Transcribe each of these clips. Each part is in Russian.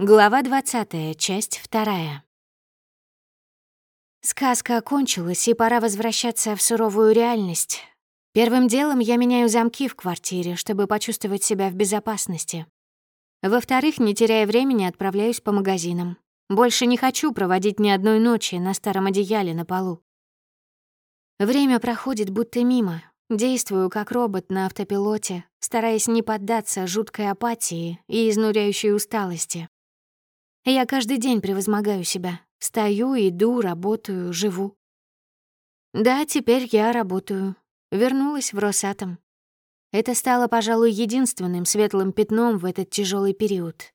Глава 20, часть 2. Сказка окончилась, и пора возвращаться в суровую реальность. Первым делом я меняю замки в квартире, чтобы почувствовать себя в безопасности. Во-вторых, не теряя времени, отправляюсь по магазинам. Больше не хочу проводить ни одной ночи на старом одеяле на полу. Время проходит будто мимо. Действую как робот на автопилоте, стараясь не поддаться жуткой апатии и изнуряющей усталости. Я каждый день превозмогаю себя. Стою, иду, работаю, живу. Да, теперь я работаю. Вернулась в Росатом. Это стало, пожалуй, единственным светлым пятном в этот тяжелый период.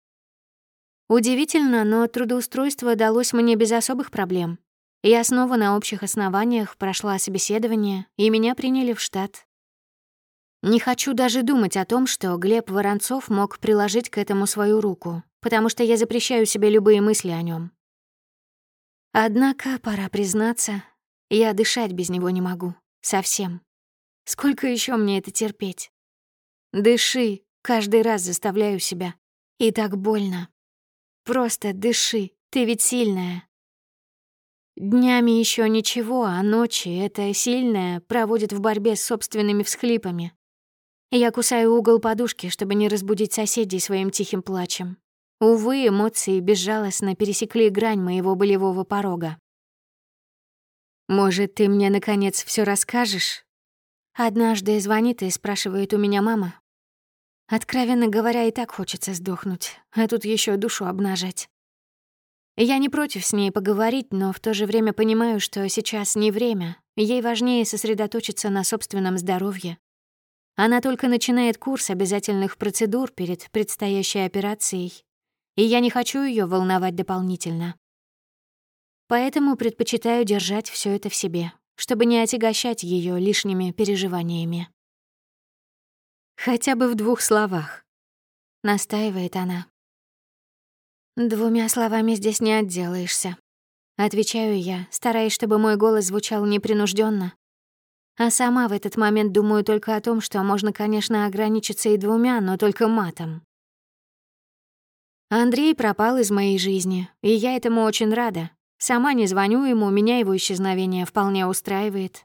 Удивительно, но трудоустройство далось мне без особых проблем. Я снова на общих основаниях прошла собеседование, и меня приняли в штат. Не хочу даже думать о том, что Глеб Воронцов мог приложить к этому свою руку, потому что я запрещаю себе любые мысли о нем. Однако, пора признаться, я дышать без него не могу. Совсем. Сколько еще мне это терпеть? Дыши, каждый раз заставляю себя. И так больно. Просто дыши, ты ведь сильная. Днями еще ничего, а ночи это сильная проводит в борьбе с собственными всхлипами. Я кусаю угол подушки, чтобы не разбудить соседей своим тихим плачем. Увы, эмоции безжалостно пересекли грань моего болевого порога. «Может, ты мне, наконец, все расскажешь?» Однажды звонит и спрашивает у меня мама. Откровенно говоря, и так хочется сдохнуть, а тут еще душу обнажать. Я не против с ней поговорить, но в то же время понимаю, что сейчас не время. Ей важнее сосредоточиться на собственном здоровье. Она только начинает курс обязательных процедур перед предстоящей операцией, и я не хочу ее волновать дополнительно. Поэтому предпочитаю держать все это в себе, чтобы не отягощать ее лишними переживаниями. «Хотя бы в двух словах», — настаивает она. «Двумя словами здесь не отделаешься», — отвечаю я, стараясь, чтобы мой голос звучал непринужденно. А сама в этот момент думаю только о том, что можно, конечно, ограничиться и двумя, но только матом. Андрей пропал из моей жизни, и я этому очень рада. Сама не звоню ему, меня его исчезновение вполне устраивает.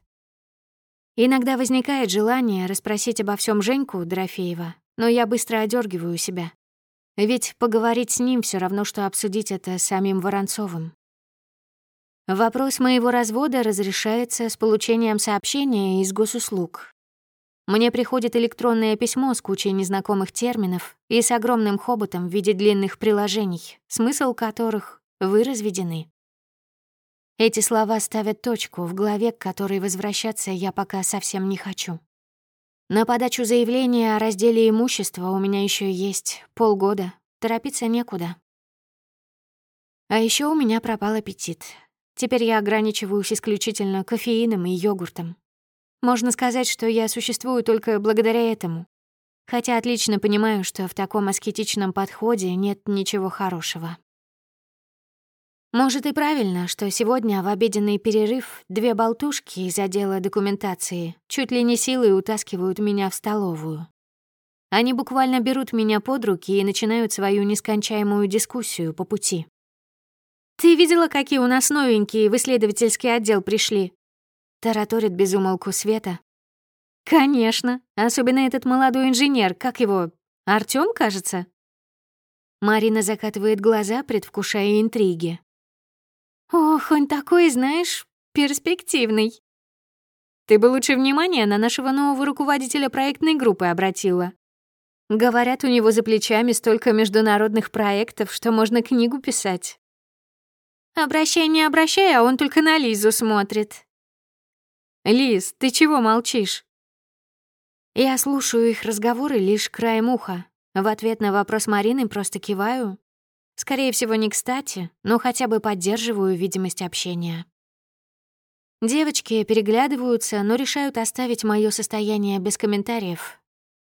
Иногда возникает желание расспросить обо всем Женьку Дорофеева, но я быстро одергиваю себя. Ведь поговорить с ним все равно, что обсудить это с самим Воронцовым. Вопрос моего развода разрешается с получением сообщения из госуслуг, мне приходит электронное письмо с кучей незнакомых терминов и с огромным хоботом в виде длинных приложений, смысл которых вы разведены. Эти слова ставят точку в голове, к которой возвращаться я пока совсем не хочу. На подачу заявления о разделе имущества у меня еще есть полгода, торопиться некуда. А еще у меня пропал аппетит. Теперь я ограничиваюсь исключительно кофеином и йогуртом. Можно сказать, что я существую только благодаря этому. Хотя отлично понимаю, что в таком аскетичном подходе нет ничего хорошего. Может и правильно, что сегодня в обеденный перерыв две болтушки из отдела документации чуть ли не силой утаскивают меня в столовую. Они буквально берут меня под руки и начинают свою нескончаемую дискуссию по пути. «Ты видела, какие у нас новенькие в исследовательский отдел пришли? Тараторит безумолку Света. «Конечно, особенно этот молодой инженер, как его, Артём, кажется?» Марина закатывает глаза, предвкушая интриги. «Ох, он такой, знаешь, перспективный». «Ты бы лучше внимание на нашего нового руководителя проектной группы обратила. Говорят, у него за плечами столько международных проектов, что можно книгу писать». «Обращай, не обращай, а он только на Лизу смотрит», «Лиз, ты чего молчишь?» Я слушаю их разговоры лишь краем уха. В ответ на вопрос Марины просто киваю. Скорее всего, не кстати, но хотя бы поддерживаю видимость общения. Девочки переглядываются, но решают оставить мое состояние без комментариев.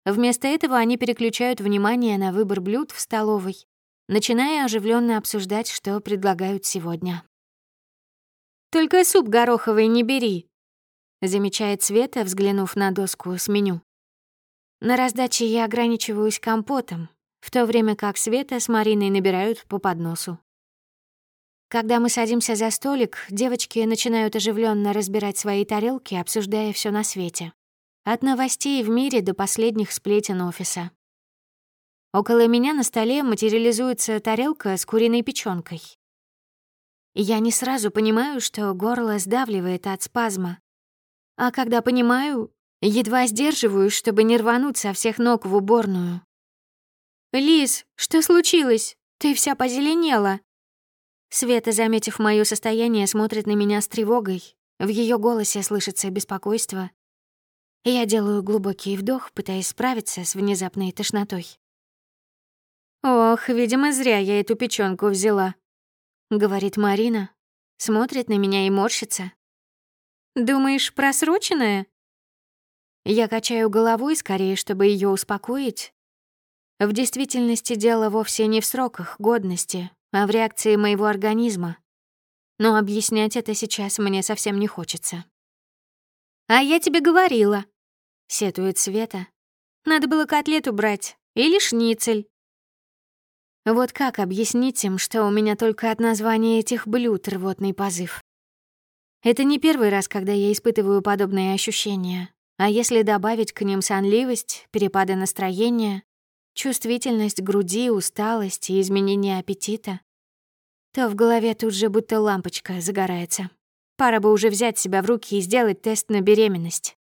Вместо этого они переключают внимание на выбор блюд в столовой, начиная оживленно обсуждать, что предлагают сегодня. «Только суп гороховый не бери», замечает Света, взглянув на доску с меню. На раздаче я ограничиваюсь компотом. в то время как Света с Мариной набирают по подносу. Когда мы садимся за столик, девочки начинают оживленно разбирать свои тарелки, обсуждая все на свете. От новостей в мире до последних сплетен офиса. Около меня на столе материализуется тарелка с куриной печёнкой. Я не сразу понимаю, что горло сдавливает от спазма. А когда понимаю, едва сдерживаюсь, чтобы не рвануть со всех ног в уборную. «Лиз, что случилось? Ты вся позеленела!» Света, заметив моё состояние, смотрит на меня с тревогой. В её голосе слышится беспокойство. Я делаю глубокий вдох, пытаясь справиться с внезапной тошнотой. «Ох, видимо, зря я эту печёнку взяла», — говорит Марина, смотрит на меня и морщится. «Думаешь, просроченная?» Я качаю головой скорее, чтобы её успокоить. В действительности дело вовсе не в сроках годности, а в реакции моего организма. Но объяснять это сейчас мне совсем не хочется. «А я тебе говорила», — сетует Света. «Надо было котлету брать или шницель». Вот как объяснить им, что у меня только от названия этих блюд рвотный позыв? Это не первый раз, когда я испытываю подобные ощущения. А если добавить к ним сонливость, перепады настроения, чувствительность груди, усталость и изменение аппетита, то в голове тут же будто лампочка загорается. Пора бы уже взять себя в руки и сделать тест на беременность.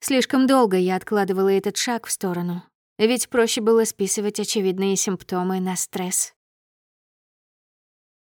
Слишком долго я откладывала этот шаг в сторону, ведь проще было списывать очевидные симптомы на стресс.